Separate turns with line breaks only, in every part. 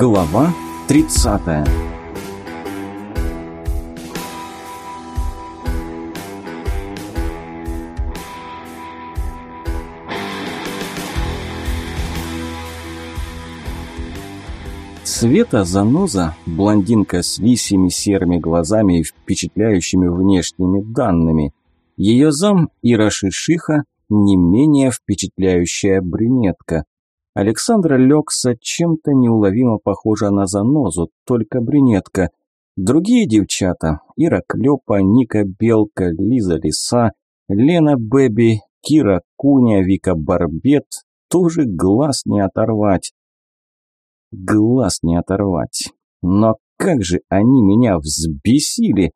Глава 30 Света Заноза, блондинка с лисьими серыми глазами и впечатляющими внешними данными. Ее зам Ира Шишиха, не менее впечатляющая брюнетка. Александра Лекса чем-то неуловимо похожа на занозу, только брюнетка. Другие девчата – Ира Клёпа, Ника Белка, Лиза Лиса, Лена Бэби, Кира Куня, Вика Барбет – тоже глаз не оторвать. Глаз не оторвать. Но как же они меня взбесили!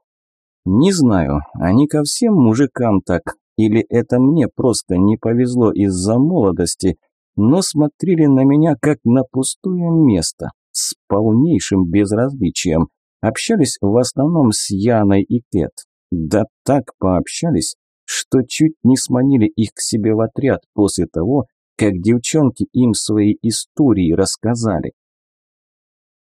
Не знаю, они ко всем мужикам так, или это мне просто не повезло из-за молодости – но смотрели на меня как на пустое место, с полнейшим безразличием. Общались в основном с Яной и Кэт. Да так пообщались, что чуть не сманили их к себе в отряд после того, как девчонки им свои истории рассказали.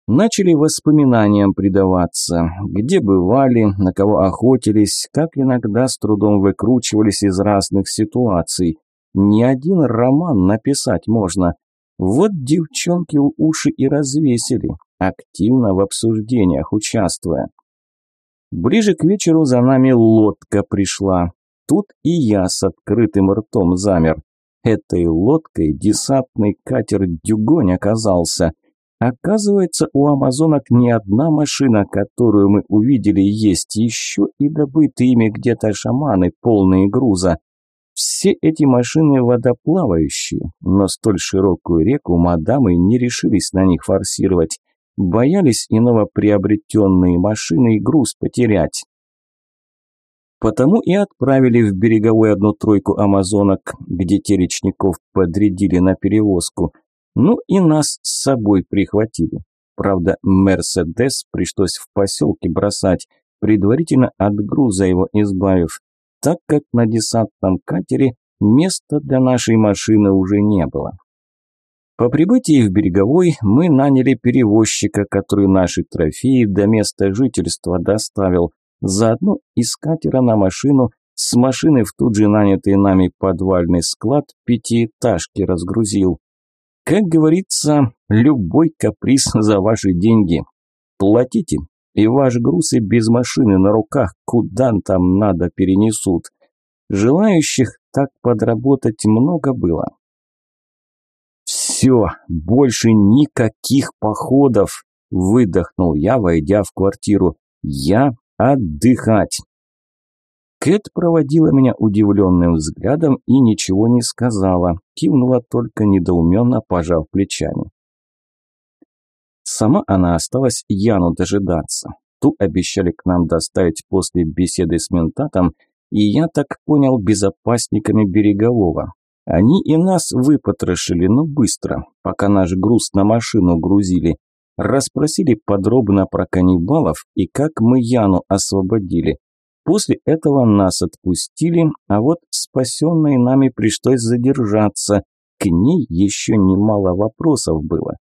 Начали воспоминаниям предаваться, где бывали, на кого охотились, как иногда с трудом выкручивались из разных ситуаций, не один роман написать можно. Вот девчонки у уши и развесили, активно в обсуждениях участвуя. Ближе к вечеру за нами лодка пришла. Тут и я с открытым ртом замер. Этой лодкой десантный катер «Дюгонь» оказался. Оказывается, у амазонок не одна машина, которую мы увидели, есть еще и добытые ими где-то шаманы, полные груза. Все эти машины водоплавающие, но столь широкую реку мадамы не решились на них форсировать. Боялись и новоприобретенные машины и груз потерять. Потому и отправили в береговой одну тройку амазонок, где те речников подрядили на перевозку. Ну и нас с собой прихватили. Правда, Мерседес пришлось в поселке бросать, предварительно от груза его избавив так как на десантном катере места для нашей машины уже не было. По прибытии в Береговой мы наняли перевозчика, который наши трофеи до места жительства доставил, заодно из катера на машину, с машины в тут же нанятый нами подвальный склад пятиэтажки разгрузил. Как говорится, любой каприз за ваши деньги. Платите, и ваш груз и без машины на руках куда там надо перенесут. Желающих так подработать много было. «Все, больше никаких походов!» – выдохнул я, войдя в квартиру. «Я отдыхать!» Кэт проводила меня удивленным взглядом и ничего не сказала, кивнула только недоуменно, пожав плечами. Сама она осталась Яну дожидаться. Ту обещали к нам доставить после беседы с ментатом, и я так понял, безопасниками берегового. Они и нас выпотрошили, но быстро, пока наш груз на машину грузили. Расспросили подробно про каннибалов и как мы Яну освободили. После этого нас отпустили, а вот спасенной нами пришлось задержаться. К ней еще немало вопросов было.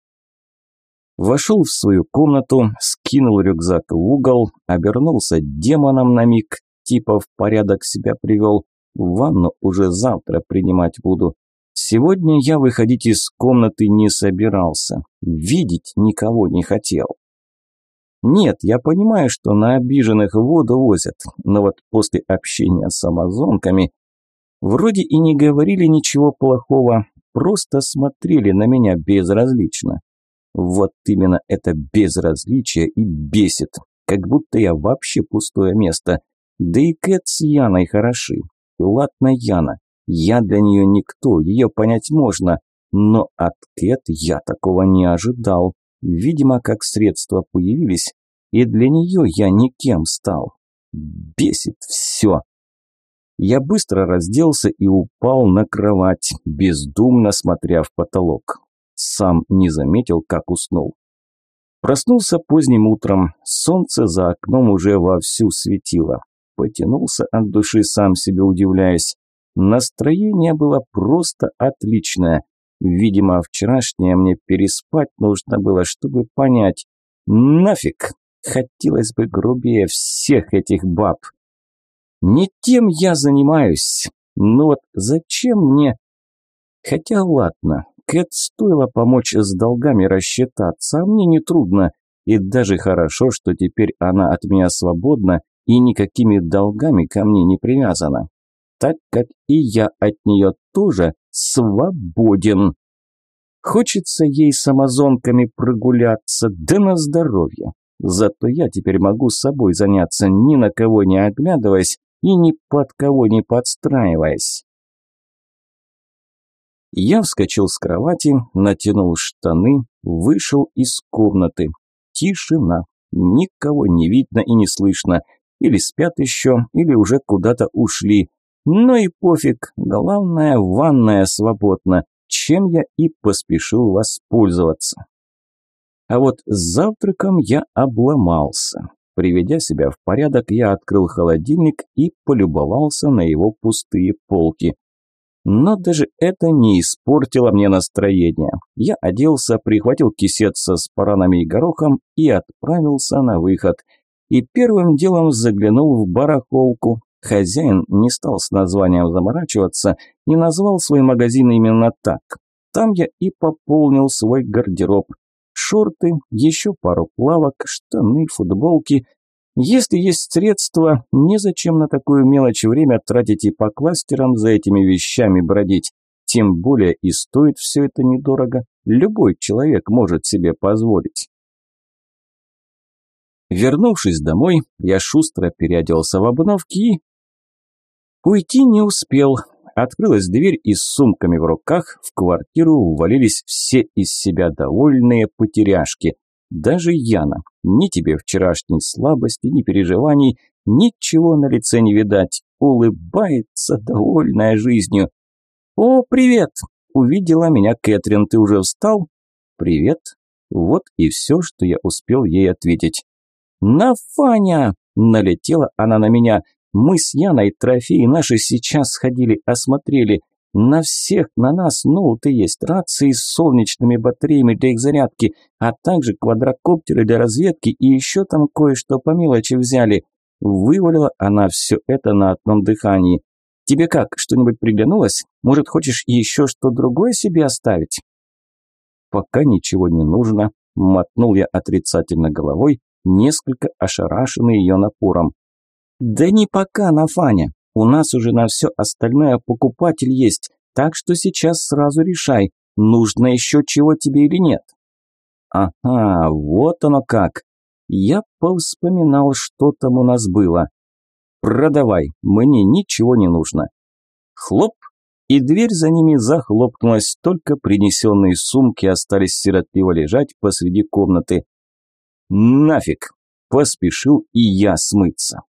Вошел в свою комнату, скинул рюкзак в угол, обернулся демоном на миг, типа в порядок себя привел. Ванну уже завтра принимать буду. Сегодня я выходить из комнаты не собирался, видеть никого не хотел. Нет, я понимаю, что на обиженных воду возят, но вот после общения с амазонками вроде и не говорили ничего плохого, просто смотрели на меня безразлично. Вот именно это безразличие и бесит, как будто я вообще пустое место. Да и Кэт с Яной хороши. И ладно Яна, я для нее никто, ее понять можно, но от Кэт я такого не ожидал. Видимо, как средства появились, и для нее я никем стал. Бесит все. Я быстро разделся и упал на кровать, бездумно смотря в потолок сам не заметил, как уснул. Проснулся поздним утром, солнце за окном уже вовсю светило. Потянулся от души, сам себе удивляясь. Настроение было просто отличное. Видимо, вчерашнее мне переспать нужно было, чтобы понять. Нафиг! Хотелось бы грубее всех этих баб. Не тем я занимаюсь. Ну вот зачем мне... Хотя ладно, Кэт стоило помочь с долгами рассчитаться, а мне не трудно. И даже хорошо, что теперь она от меня свободна и никакими долгами ко мне не привязана. Так как и я от нее тоже свободен. Хочется ей с амазонками прогуляться, да на здоровье. Зато я теперь могу собой заняться, ни на кого не оглядываясь и ни под кого не подстраиваясь. Я вскочил с кровати, натянул штаны, вышел из комнаты. Тишина. Никого не видно и не слышно. Или спят еще, или уже куда-то ушли. Но и пофиг, главное, ванная свободна, чем я и поспешил воспользоваться. А вот с завтраком я обломался. Приведя себя в порядок, я открыл холодильник и полюбовался на его пустые полки. Но даже это не испортило мне настроение. Я оделся, прихватил кисет со спаранами и горохом и отправился на выход. И первым делом заглянул в барахолку. Хозяин не стал с названием заморачиваться и назвал свой магазин именно так. Там я и пополнил свой гардероб шорты, еще пару плавок, штаны, футболки. Если есть средства, незачем на такую мелочь время тратить и по кластерам за этими вещами бродить. Тем более и стоит все это недорого. Любой человек может себе позволить. Вернувшись домой, я шустро переоделся в обновки и... Уйти не успел. Открылась дверь, и с сумками в руках в квартиру увалились все из себя довольные потеряшки. Даже Яна. Ни тебе вчерашней слабости, ни переживаний, ничего на лице не видать. Улыбается, довольная жизнью. «О, привет!» Увидела меня Кэтрин. «Ты уже встал?» «Привет». Вот и все, что я успел ей ответить. «На Фаня!» Налетела она на меня. Мы с Яной трофеи наши сейчас сходили, осмотрели. На всех, на нас ноуты есть, рации с солнечными батареями для их зарядки, а также квадрокоптеры для разведки и еще там кое-что по мелочи взяли. Вывалила она все это на одном дыхании. Тебе как, что-нибудь приглянулось? Может, хочешь еще что другое себе оставить? Пока ничего не нужно, мотнул я отрицательно головой, несколько ошарашенный ее напором. «Да не пока, Нафаня. У нас уже на все остальное покупатель есть, так что сейчас сразу решай, нужно еще чего тебе или нет». «Ага, вот оно как. Я повспоминал, что там у нас было. Продавай, мне ничего не нужно». Хлоп, и дверь за ними захлопнулась, только принесенные сумки остались сиротливо лежать посреди комнаты. «Нафиг!» – поспешил и я смыться.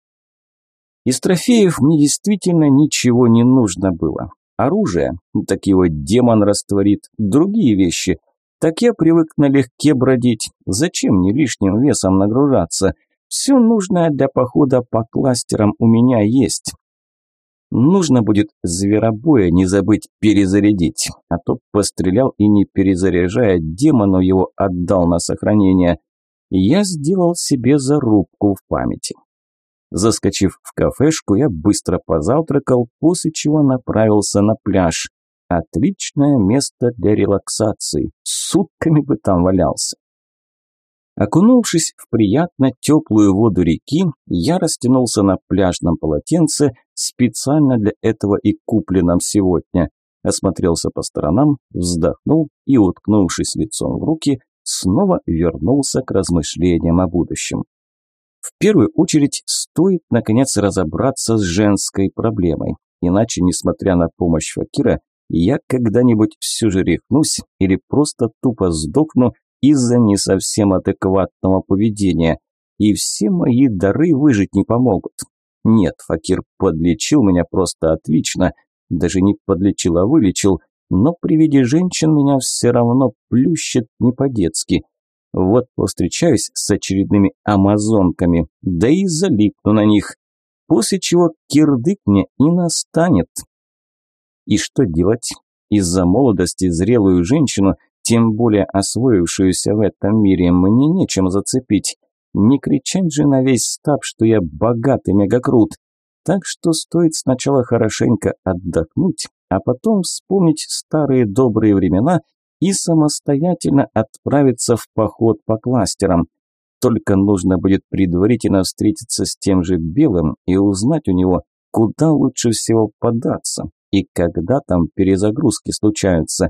Из трофеев мне действительно ничего не нужно было. Оружие, так его демон растворит, другие вещи. Так я привык налегке бродить, зачем мне лишним весом нагружаться? Все нужное для похода по кластерам у меня есть. Нужно будет зверобоя не забыть перезарядить, а то пострелял и не перезаряжая, демону его отдал на сохранение. Я сделал себе зарубку в памяти. Заскочив в кафешку, я быстро позавтракал, после чего направился на пляж. Отличное место для релаксации. Сутками бы там валялся. Окунувшись в приятно теплую воду реки, я растянулся на пляжном полотенце, специально для этого и купленном сегодня. Осмотрелся по сторонам, вздохнул и, уткнувшись лицом в руки, снова вернулся к размышлениям о будущем. В первую очередь стоит, наконец, разобраться с женской проблемой. Иначе, несмотря на помощь Факира, я когда-нибудь все же рехнусь или просто тупо сдохну из-за не совсем адекватного поведения. И все мои дары выжить не помогут. Нет, Факир подлечил меня просто отлично. Даже не подлечил, а вылечил. Но при виде женщин меня все равно плющит не по-детски – вот повстречаюсь с очередными амазонками, да и залипну на них, после чего кирдык мне и настанет. И что делать? Из-за молодости зрелую женщину, тем более освоившуюся в этом мире, мне нечем зацепить. Не кричать же на весь стаб, что я богатый мегакрут. Так что стоит сначала хорошенько отдохнуть, а потом вспомнить старые добрые времена и самостоятельно отправиться в поход по кластерам. Только нужно будет предварительно встретиться с тем же Белым и узнать у него, куда лучше всего податься и когда там перезагрузки случаются.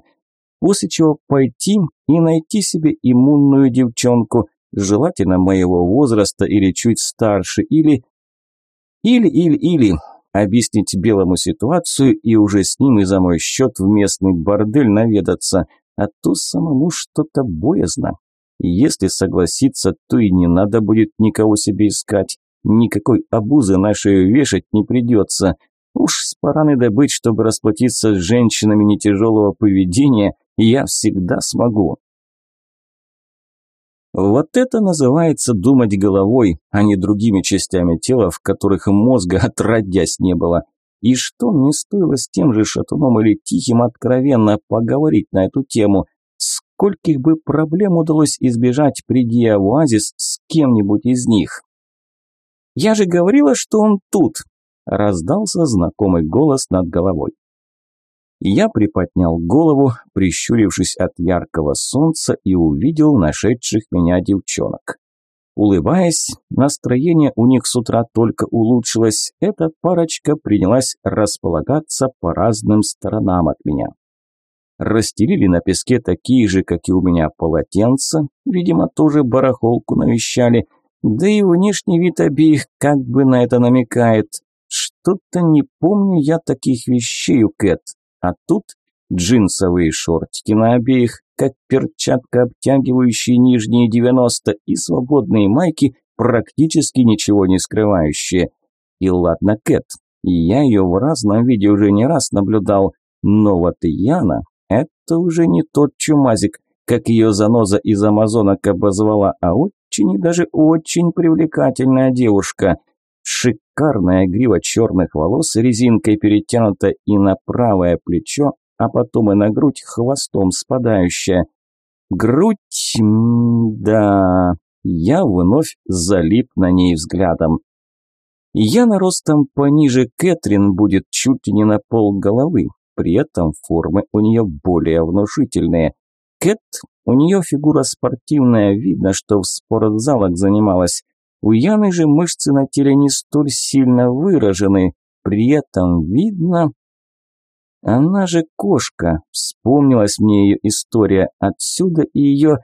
После чего пойти и найти себе иммунную девчонку, желательно моего возраста или чуть старше, или... Или-или-или объяснить Белому ситуацию и уже с ним и за мой счет в местный бордель наведаться, а то самому что-то боязно. Если согласиться, то и не надо будет никого себе искать, никакой обузы на шею вешать не придется. Уж с параны добыть, чтобы расплатиться с женщинами не тяжелого поведения, я всегда смогу. Вот это называется думать головой, а не другими частями тела, в которых мозга отродясь не было. И что мне стоило с тем же шатуном или тихим откровенно поговорить на эту тему? Скольких бы проблем удалось избежать, придя в оазис с кем-нибудь из них? «Я же говорила, что он тут!» – раздался знакомый голос над головой. Я приподнял голову, прищурившись от яркого солнца, и увидел нашедших меня девчонок. Улыбаясь, настроение у них с утра только улучшилось, эта парочка принялась располагаться по разным сторонам от меня. Расстелили на песке такие же, как и у меня, полотенца, видимо, тоже барахолку навещали, да и внешний вид обеих как бы на это намекает. Что-то не помню я таких вещей у Кэт. А тут джинсовые шортики на обеих, как перчатка, обтягивающие нижние 90 и свободные майки, практически ничего не скрывающие. И ладно, Кэт, я ее в разном виде уже не раз наблюдал, но вот Яна – это уже не тот чумазик, как ее заноза из амазонок обозвала, а очень и даже очень привлекательная девушка. Шикарная грива черных волос резинкой перетянута и на правое плечо, а потом и на грудь хвостом спадающая. Грудь, да, я вновь залип на ней взглядом. Яна ростом пониже Кэтрин будет чуть не на пол головы, при этом формы у нее более внушительные. Кэт, у нее фигура спортивная, видно, что в спортзалах занималась. У Яны же мышцы на теле не столь сильно выражены, при этом видно... Она же кошка, вспомнилась мне ее история, отсюда и ее,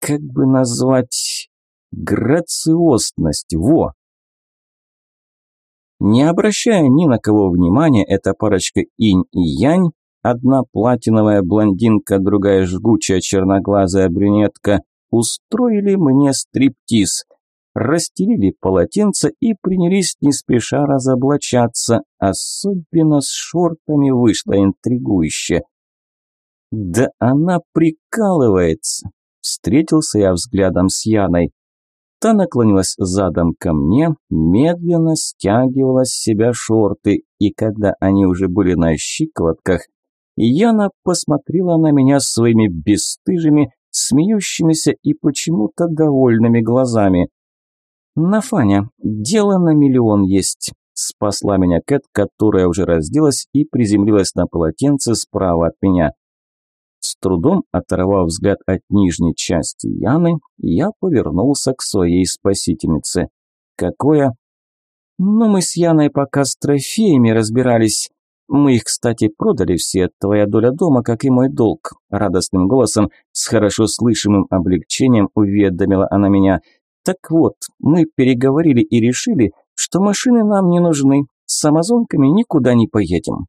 как бы назвать, грациозность, во! Не обращая ни на кого внимания, эта парочка инь и янь, одна платиновая блондинка, другая жгучая черноглазая брюнетка, устроили мне стриптиз расстелили полотенца и принялись не спеша разоблачаться, особенно с шортами вышло интригующе. «Да она прикалывается!» Встретился я взглядом с Яной. Та наклонилась задом ко мне, медленно стягивала с себя шорты, и когда они уже были на щиколотках, Яна посмотрела на меня своими бесстыжими, смеющимися и почему-то довольными глазами. «Нафаня, дело на миллион есть», – спасла меня Кэт, которая уже разделась и приземлилась на полотенце справа от меня. С трудом оторвав взгляд от нижней части Яны, я повернулся к своей спасительнице. «Какое?» «Ну, мы с Яной пока с трофеями разбирались. Мы их, кстати, продали все, твоя доля дома, как и мой долг», – радостным голосом, с хорошо слышимым облегчением уведомила она меня – так вот, мы переговорили и решили, что машины нам не нужны, с амазонками никуда не поедем.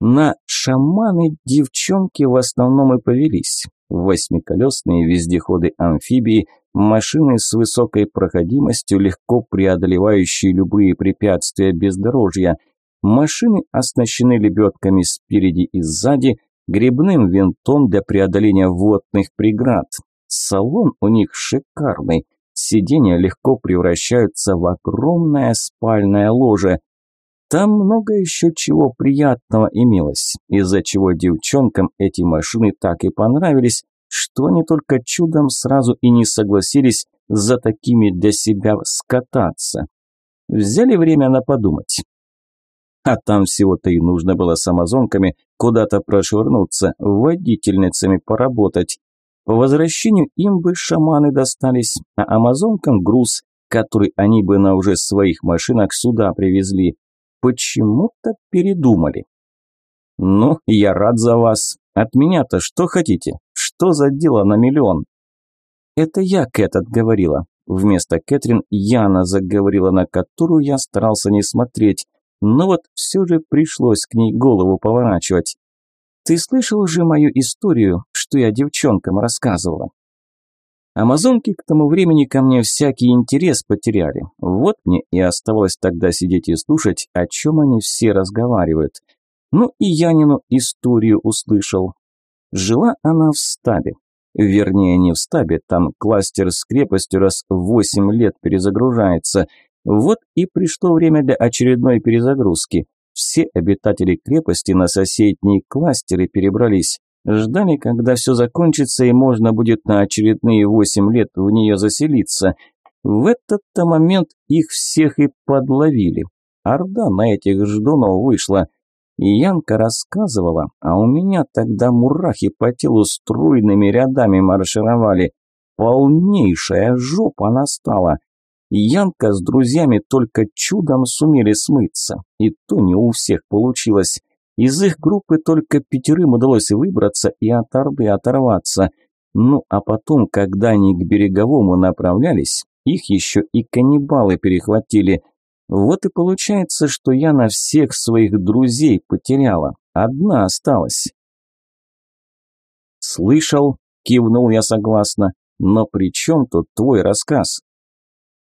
На шаманы девчонки в основном и повелись. Восьмиколесные вездеходы-амфибии, машины с высокой проходимостью, легко преодолевающие любые препятствия бездорожья. Машины оснащены лебедками спереди и сзади, грибным винтом для преодоления водных преград, Салон у них шикарный. Сиденья легко превращаются в огромное спальное ложе. Там много еще чего приятного имелось, из-за чего девчонкам эти машины так и понравились, что они только чудом сразу и не согласились за такими для себя скататься. Взяли время на подумать. А там всего-то и нужно было с амазонками куда-то прошвырнуться, водительницами поработать. По возвращению им бы шаманы достались, а амазонкам груз, который они бы на уже своих машинах сюда привезли. Почему-то передумали. «Ну, я рад за вас. От меня-то что хотите? Что за дело на миллион?» «Это я, Кэт, говорила. Вместо Кэтрин Яна заговорила, на которую я старался не смотреть, но вот все же пришлось к ней голову поворачивать. «Ты слышал уже мою историю, что я девчонкам рассказывала?» Амазонки к тому времени ко мне всякий интерес потеряли. Вот мне и оставалось тогда сидеть и слушать, о чем они все разговаривают. Ну и Янину историю услышал. Жила она в стабе. Вернее, не в стабе, там кластер с крепостью раз восемь лет перезагружается. Вот и пришло время для очередной перезагрузки. Все обитатели крепости на соседние кластеры перебрались. Ждали, когда все закончится и можно будет на очередные восемь лет в нее заселиться. В этот-то момент их всех и подловили. Орда на этих ждунов вышла. И Янка рассказывала, а у меня тогда мурахи по телу струйными рядами маршировали. Полнейшая жопа настала. Янка с друзьями только чудом сумели смыться, и то не у всех получилось. Из их группы только пятерым удалось выбраться и от Орды оторваться. Ну а потом, когда они к береговому направлялись, их еще и каннибалы перехватили. Вот и получается, что я на всех своих друзей потеряла. Одна осталась. «Слышал?» – кивнул я согласно. «Но при чем тут твой рассказ?»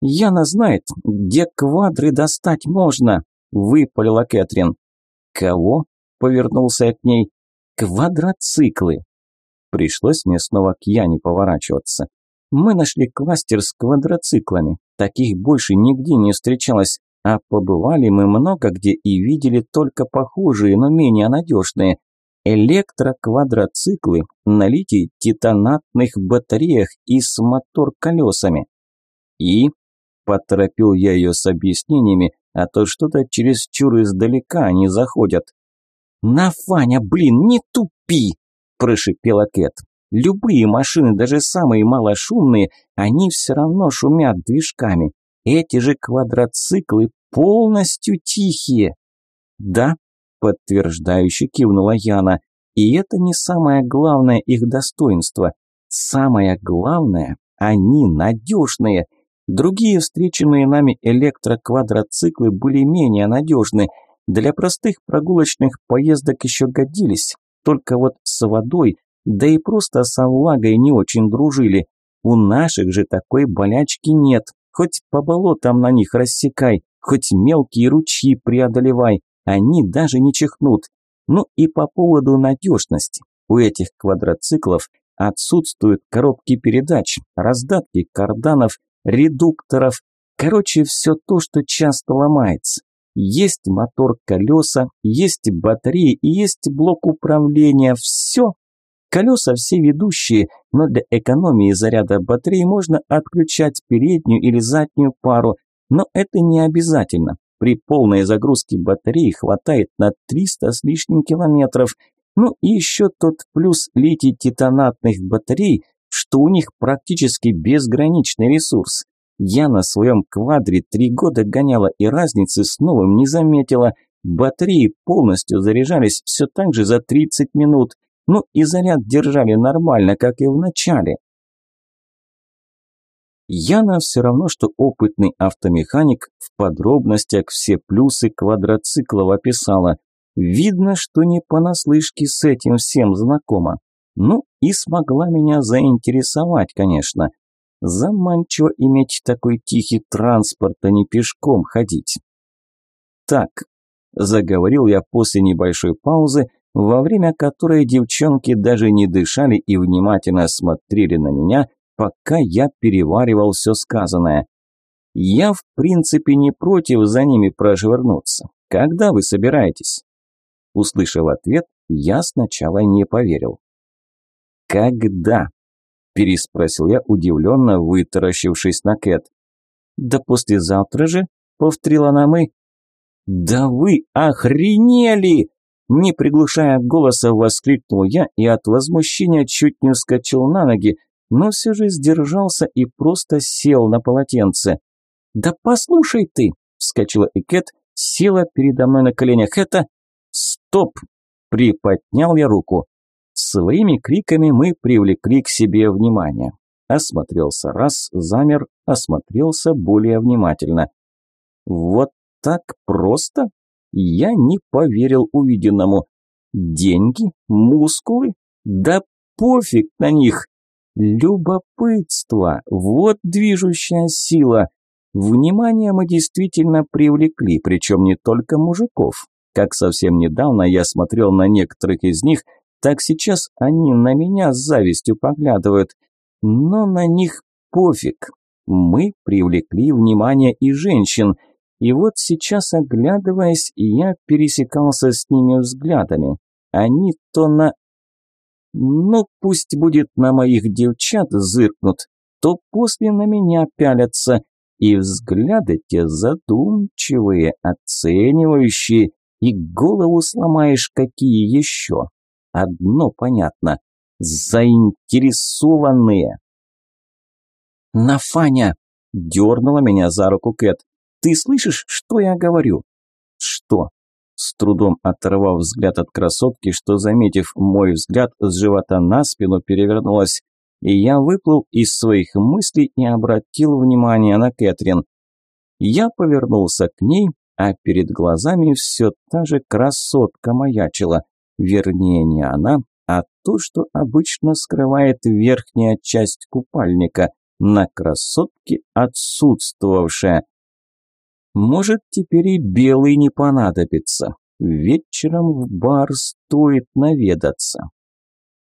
«Яна знает, где квадры достать можно», – выпалила Кэтрин. «Кого?» – повернулся я к ней. «Квадроциклы». Пришлось мне снова к Яне поворачиваться. Мы нашли кластер с квадроциклами. Таких больше нигде не встречалось, а побывали мы много где и видели только похожие, но менее надежные. Электроквадроциклы на литий-титанатных батареях и с мотор-колесами. И Поторопил я ее с объяснениями, а то что-то чересчур издалека они заходят. «На, Фаня, блин, не тупи!» – прошипела Кэт. «Любые машины, даже самые малошумные, они все равно шумят движками. Эти же квадроциклы полностью тихие». «Да», – подтверждающе кивнула Яна. «И это не самое главное их достоинство. Самое главное – они надежные». Другие встреченные нами электроквадроциклы были менее надежны. Для простых прогулочных поездок еще годились, только вот с водой, да и просто со влагой не очень дружили. У наших же такой болячки нет, хоть по болотам на них рассекай, хоть мелкие ручьи преодолевай, они даже не чихнут. Ну и по поводу надежности. У этих квадроциклов отсутствуют коробки передач, раздатки карданов, редукторов. Короче, все то, что часто ломается. Есть мотор колеса, есть батареи и есть блок управления. Все. Колеса все ведущие, но для экономии заряда батареи можно отключать переднюю или заднюю пару, но это не обязательно. При полной загрузке батареи хватает на 300 с лишним километров. Ну и еще тот плюс литий-титанатных батарей, что у них практически безграничный ресурс. Я на своем квадре три года гоняла и разницы с новым не заметила. Батареи полностью заряжались все так же за 30 минут. Ну и заряд держали нормально, как и в начале. Яна все равно, что опытный автомеханик, в подробностях все плюсы квадроциклов описала. Видно, что не понаслышке с этим всем знакома. Ну и смогла меня заинтересовать, конечно. Заманчиво иметь такой тихий транспорт, а не пешком ходить. Так, заговорил я после небольшой паузы, во время которой девчонки даже не дышали и внимательно смотрели на меня, пока я переваривал все сказанное. Я, в принципе, не против за ними прошвырнуться. Когда вы собираетесь?» Услышав ответ, я сначала не поверил. «Когда?» – переспросил я, удивленно вытаращившись на Кэт. «Да послезавтра же», – повторила она мы. «Да вы охренели!» Не приглушая голоса, воскликнул я и от возмущения чуть не вскочил на ноги, но все же сдержался и просто сел на полотенце. «Да послушай ты!» – вскочила Экет, села передо мной на коленях. «Это...» «Стоп!» – приподнял я руку. Своими криками мы привлекли к себе внимание. Осмотрелся раз, замер, осмотрелся более внимательно. «Вот так просто?» Я не поверил увиденному. Деньги? Мускулы? Да пофиг на них! Любопытство, вот движущая сила. Внимание мы действительно привлекли, причем не только мужиков. Как совсем недавно я смотрел на некоторых из них, так сейчас они на меня с завистью поглядывают. Но на них пофиг. Мы привлекли внимание и женщин. И вот сейчас, оглядываясь, я пересекался с ними взглядами. Они то на ну, пусть будет на моих девчат зыркнут, то после на меня пялятся, и взгляды те задумчивые, оценивающие, и голову сломаешь какие еще. Одно понятно – заинтересованные. «Нафаня!» – дернула меня за руку Кэт. «Ты слышишь, что я говорю?» «Что?» с трудом оторвав взгляд от красотки, что, заметив мой взгляд, с живота на спину перевернулась, и я выплыл из своих мыслей и обратил внимание на Кэтрин. Я повернулся к ней, а перед глазами все та же красотка маячила. Вернее, не она, а то, что обычно скрывает верхняя часть купальника, на красотке отсутствовавшая. Может, теперь и белый не понадобится. Вечером в бар стоит наведаться.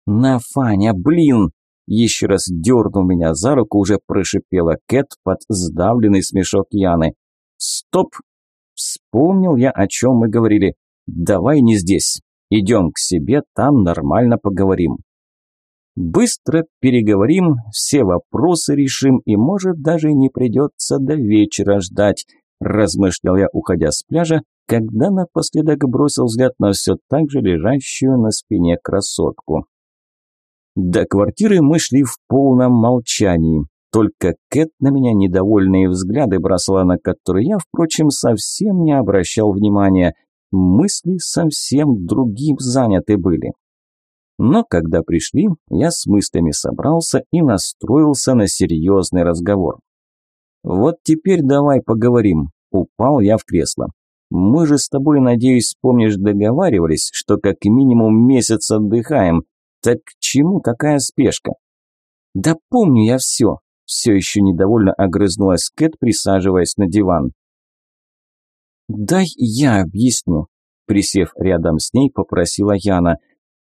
На, Фаня, блин! Еще раз дернул меня за руку, уже прошипела Кэт под сдавленный смешок Яны. Стоп! Вспомнил я, о чем мы говорили. Давай не здесь. Идем к себе, там нормально поговорим. Быстро переговорим, все вопросы решим, и, может, даже не придется до вечера ждать размышлял я, уходя с пляжа, когда напоследок бросил взгляд на все так же лежащую на спине красотку. До квартиры мы шли в полном молчании. Только Кэт на меня недовольные взгляды бросала, на которые я, впрочем, совсем не обращал внимания. Мысли совсем другим заняты были. Но когда пришли, я с мыслями собрался и настроился на серьезный разговор. «Вот теперь давай поговорим». Упал я в кресло. «Мы же с тобой, надеюсь, помнишь, договаривались, что как минимум месяц отдыхаем. Так к чему такая спешка?» «Да помню я все», – все еще недовольно огрызнулась Кэт, присаживаясь на диван. «Дай я объясню», – присев рядом с ней, попросила Яна –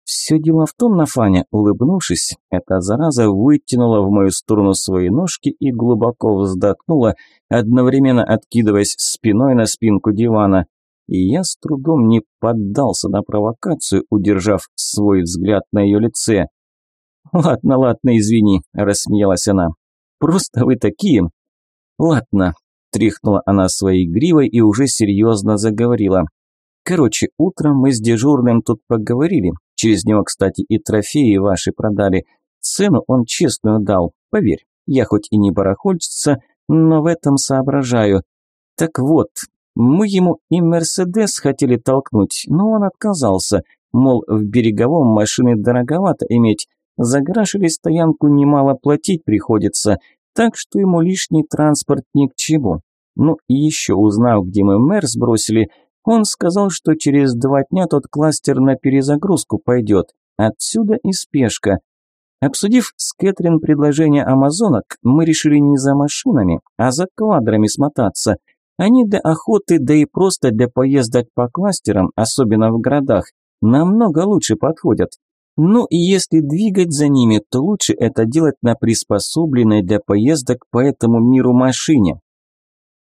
«Все дело в том, Нафаня, улыбнувшись, эта зараза вытянула в мою сторону свои ножки и глубоко вздохнула, одновременно откидываясь спиной на спинку дивана. И я с трудом не поддался на провокацию, удержав свой взгляд на ее лице. «Ладно, ладно, извини», – рассмеялась она. «Просто вы такие...» «Ладно», – тряхнула она своей гривой и уже серьезно заговорила. «Короче, утром мы с дежурным тут поговорили, Через него, кстати, и трофеи ваши продали. Цену он честную дал, поверь. Я хоть и не барахольщица, но в этом соображаю. Так вот, мы ему и Мерседес хотели толкнуть, но он отказался. Мол, в береговом машины дороговато иметь. За гараж или стоянку немало платить приходится, так что ему лишний транспорт ни к чему. Ну и еще узнав, где мы мэр сбросили, он сказал, что через два дня тот кластер на перезагрузку пойдет. Отсюда и спешка. Обсудив с Кэтрин предложение амазонок, мы решили не за машинами, а за квадрами смотаться. Они для охоты, да и просто для поездок по кластерам, особенно в городах, намного лучше подходят. Ну и если двигать за ними, то лучше это делать на приспособленной для поездок по этому миру машине.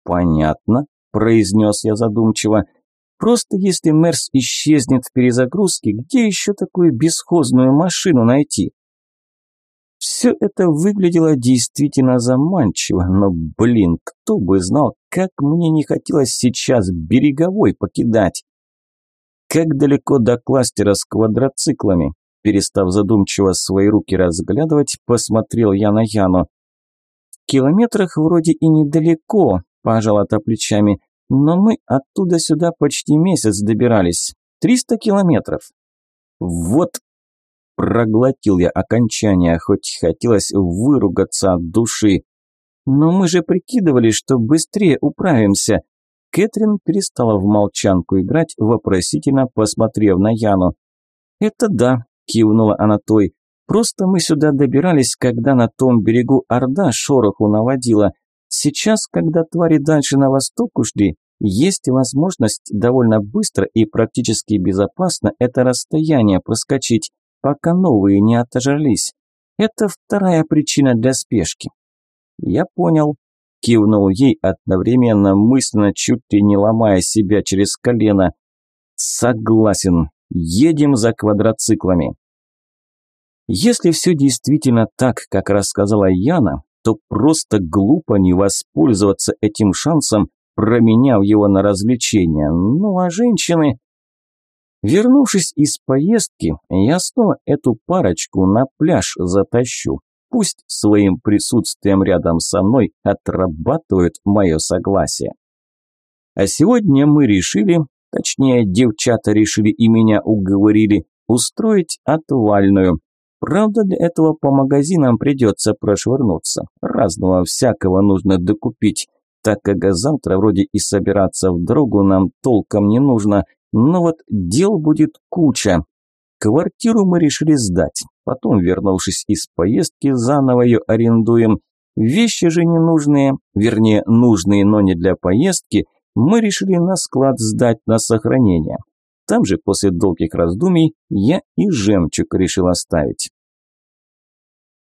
Понятно, произнес я задумчиво. Просто если Мерс исчезнет в перезагрузке, где еще такую бесхозную машину найти? Все это выглядело действительно заманчиво, но, блин, кто бы знал, как мне не хотелось сейчас береговой покидать. Как далеко до кластера с квадроциклами? Перестав задумчиво свои руки разглядывать, посмотрел я на Яну. В километрах вроде и недалеко, пожала та плечами, но мы оттуда сюда почти месяц добирались. Триста километров. Вот проглотил я окончание, хоть хотелось выругаться от души. Но мы же прикидывали, что быстрее управимся. Кэтрин перестала в молчанку играть, вопросительно посмотрев на Яну. «Это да», – кивнула она той. «Просто мы сюда добирались, когда на том берегу Орда шороху наводила. Сейчас, когда твари дальше на восток ушли, есть возможность довольно быстро и практически безопасно это расстояние проскочить, пока новые не отожрались. Это вторая причина для спешки. Я понял. Кивнул ей одновременно, мысленно, чуть ли не ломая себя через колено. Согласен. Едем за квадроциклами. Если все действительно так, как рассказала Яна, то просто глупо не воспользоваться этим шансом, променяв его на развлечения. Ну а женщины... Вернувшись из поездки, я снова эту парочку на пляж затащу. Пусть своим присутствием рядом со мной отрабатывают мое согласие. А сегодня мы решили, точнее девчата решили и меня уговорили, устроить отвальную. Правда, для этого по магазинам придется прошвырнуться. Разного всякого нужно докупить, так как завтра вроде и собираться в дорогу нам толком не нужно, но вот дел будет куча. Квартиру мы решили сдать, потом, вернувшись из поездки, заново ее арендуем. Вещи же ненужные, вернее, нужные, но не для поездки, мы решили на склад сдать на сохранение. Там же после долгих раздумий я и жемчуг решил оставить.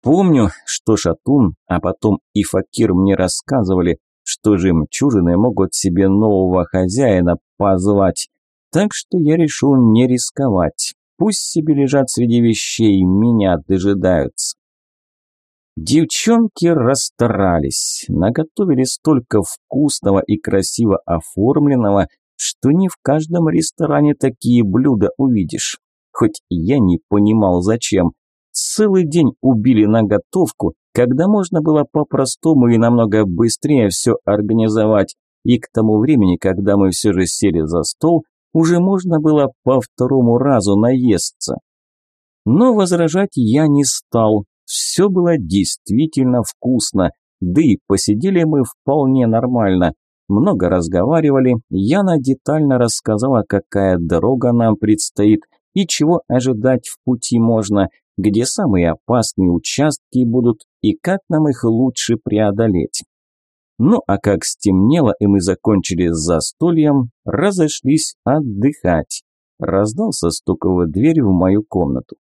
Помню, что Шатун, а потом и Факир мне рассказывали, что жемчужины могут себе нового хозяина позвать. Так что я решил не рисковать. Пусть себе лежат среди вещей, меня дожидаются. Девчонки расстарались, наготовили столько вкусного и красиво оформленного, что не в каждом ресторане такие блюда увидишь. Хоть я не понимал зачем. Целый день убили на готовку, когда можно было по-простому и намного быстрее все организовать. И к тому времени, когда мы все же сели за стол, уже можно было по второму разу наесться. Но возражать я не стал. Все было действительно вкусно, да и посидели мы вполне нормально. Много разговаривали, Яна детально рассказала, какая дорога нам предстоит и чего ожидать в пути можно, где самые опасные участки будут и как нам их лучше преодолеть. Ну а как стемнело и мы закончили с застольем, разошлись отдыхать. Раздался стук в дверь в мою комнату.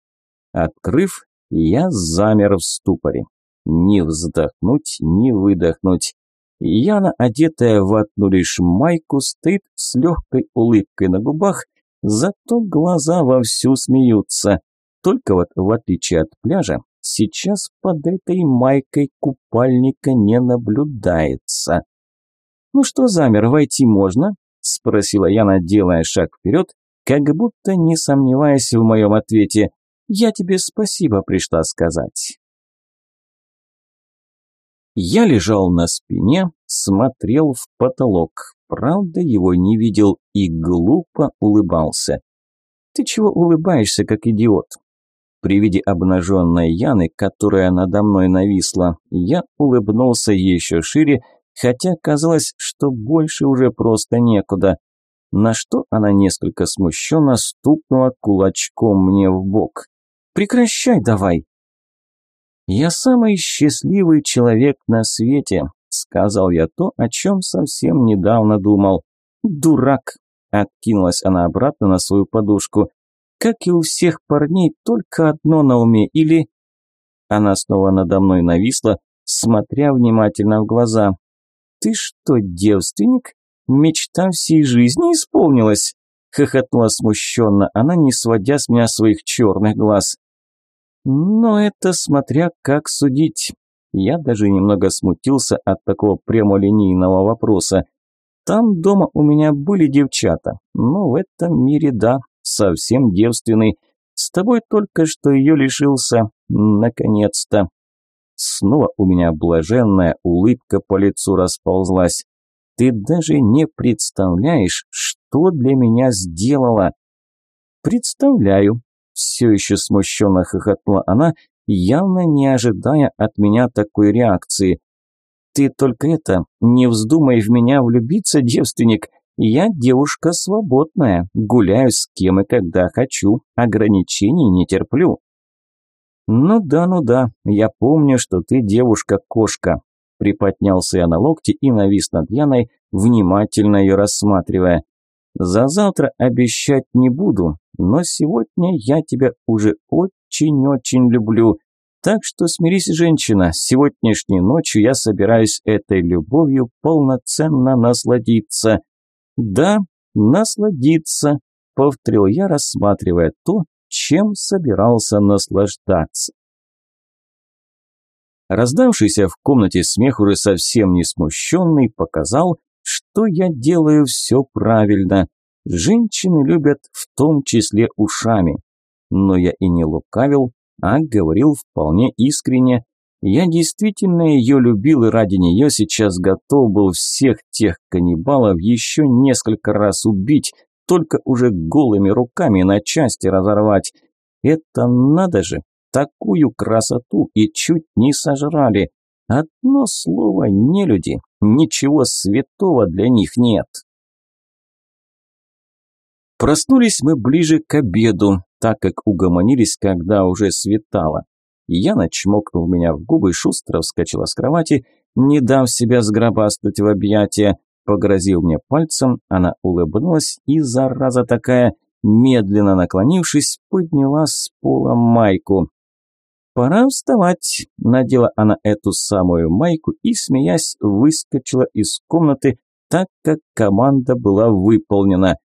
Открыв, я замер в ступоре. Ни вздохнуть, ни выдохнуть. Яна, одетая в одну лишь майку, стоит с легкой улыбкой на губах, зато глаза вовсю смеются. Только вот, в отличие от пляжа, сейчас под этой майкой купальника не наблюдается. «Ну что, замер, войти можно?» – спросила Яна, делая шаг вперед, как будто не сомневаясь в моем ответе. «Я тебе спасибо пришла сказать». Я лежал на спине, смотрел в потолок, правда его не видел и глупо улыбался. «Ты чего улыбаешься, как идиот?» При виде обнаженной Яны, которая надо мной нависла, я улыбнулся еще шире, хотя казалось, что больше уже просто некуда. На что она несколько смущенно стукнула кулачком мне в бок. «Прекращай давай!» «Я самый счастливый человек на свете», – сказал я то, о чем совсем недавно думал. «Дурак!» – откинулась она обратно на свою подушку. «Как и у всех парней, только одно на уме, или...» Она снова надо мной нависла, смотря внимательно в глаза. ты что, девственник? Мечта всей жизни исполнилась?» Хохотнула смущенно она, не сводя с меня своих черных глаз. «Но это смотря как судить». Я даже немного смутился от такого прямолинейного вопроса. Там дома у меня были девчата, но в этом мире, да, совсем девственный. С тобой только что ее лишился, наконец-то. Снова у меня блаженная улыбка по лицу расползлась. Ты даже не представляешь, что для меня сделала. Представляю. Все еще смущенно хохотнула она, явно не ожидая от меня такой реакции. Ты только это, не вздумай в меня влюбиться, девственник. Я девушка свободная, гуляю с кем и когда хочу, ограничений не терплю. Ну да, ну да, я помню, что ты девушка-кошка. Приподнялся я на локти и навис над Яной, внимательно ее рассматривая. За завтра обещать не буду, но сегодня я тебя уже очень-очень люблю. Так что смирись, женщина, сегодняшней ночью я собираюсь этой любовью полноценно насладиться. Да, насладиться, повторил я, рассматривая то, чем собирался наслаждаться. Раздавшийся в комнате смех уже совсем не смущенный показал, что я делаю все правильно. Женщины любят в том числе ушами. Но я и не лукавил, а говорил вполне искренне. Я действительно ее любил и ради нее сейчас готов был всех тех каннибалов еще несколько раз убить, только уже голыми руками на части разорвать. Это надо же, такую красоту и чуть не сожрали. Одно слово не люди, ничего святого для них нет. Проснулись мы ближе к обеду, так как угомонились, когда уже светало. Яна, чмокнув меня в губы, шустро вскочила с кровати, не дав себя сгробастать в объятия. Погрозив мне пальцем, она улыбнулась и, зараза такая, медленно наклонившись, подняла с пола майку. «Пора вставать», – надела она эту самую майку и, смеясь, выскочила из комнаты, так как команда была выполнена –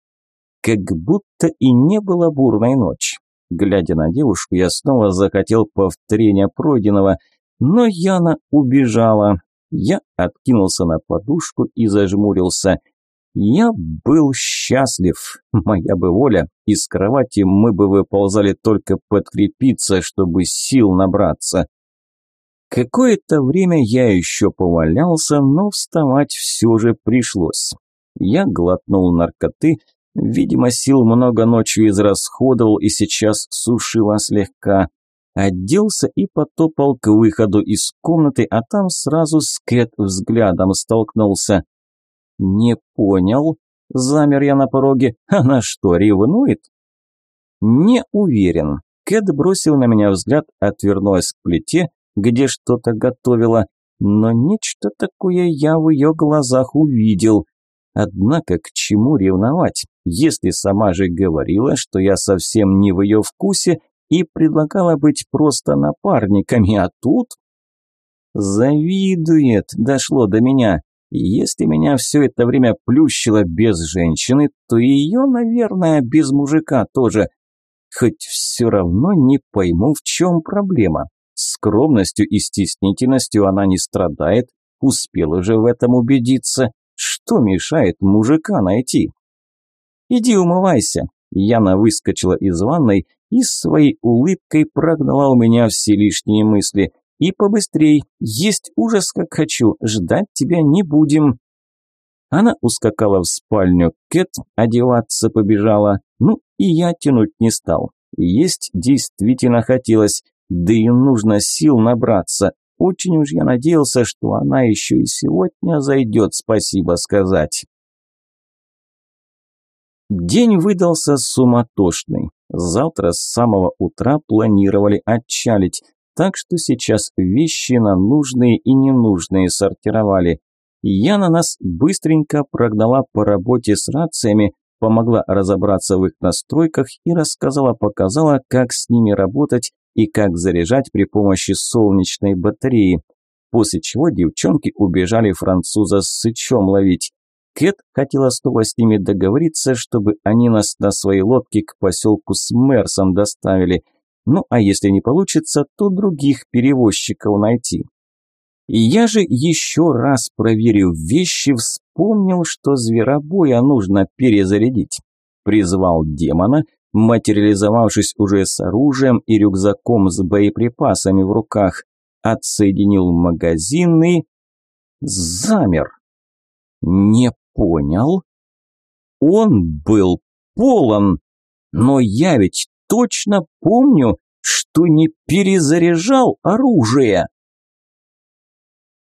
как будто и не было бурной ночи. Глядя на девушку, я снова захотел повторения пройденного, но Яна убежала. Я откинулся на подушку и зажмурился. Я был счастлив. Моя бы воля, из кровати мы бы выползали только подкрепиться, чтобы сил набраться. Какое-то время я еще повалялся, но вставать все же пришлось. Я глотнул наркоты, Видимо, сил много ночью израсходовал и сейчас сушила слегка. Оделся и потопал к выходу из комнаты, а там сразу с Кэт взглядом столкнулся. «Не понял?» – замер я на пороге. «Она что, ревнует?» «Не уверен». Кэт бросил на меня взгляд, отвернулась к плите, где что-то готовила, но нечто такое я в ее глазах увидел. Однако к чему ревновать, если сама же говорила, что я совсем не в ее вкусе и предлагала быть просто напарниками, а тут... Завидует, дошло до меня. Если меня все это время плющило без женщины, то ее, наверное, без мужика тоже. Хоть все равно не пойму, в чем проблема. Скромностью и стеснительностью она не страдает, успел уже в этом убедиться. Что мешает мужика найти? «Иди умывайся». Яна выскочила из ванной и своей улыбкой прогнала у меня все лишние мысли. «И побыстрей, есть ужас как хочу, ждать тебя не будем». Она ускакала в спальню Кэт, одеваться побежала. Ну, и я тянуть не стал. Есть действительно хотелось, да и нужно сил набраться. Очень уж я надеялся, что она еще и сегодня зайдет спасибо сказать. День выдался суматошный. Завтра с самого утра планировали отчалить, так что сейчас вещи на нужные и ненужные сортировали. Я на нас быстренько прогнала по работе с рациями, помогла разобраться в их настройках и рассказала-показала, как с ними работать и как заряжать при помощи солнечной батареи. после чего девчонки убежали француза с сычом ловить. Кэт хотела снова с ними договориться, чтобы они нас на своей лодке к поселку с Мерсом доставили. Ну, а если не получится, то других перевозчиков найти. И я же еще раз проверив вещи, вспомнил, что зверобоя нужно перезарядить. Призвал демона, материализовавшись уже с оружием и рюкзаком с боеприпасами в руках, отсоединил магазин и... замер. Не понял? Он был полон, но я ведь точно помню, что не перезаряжал оружие.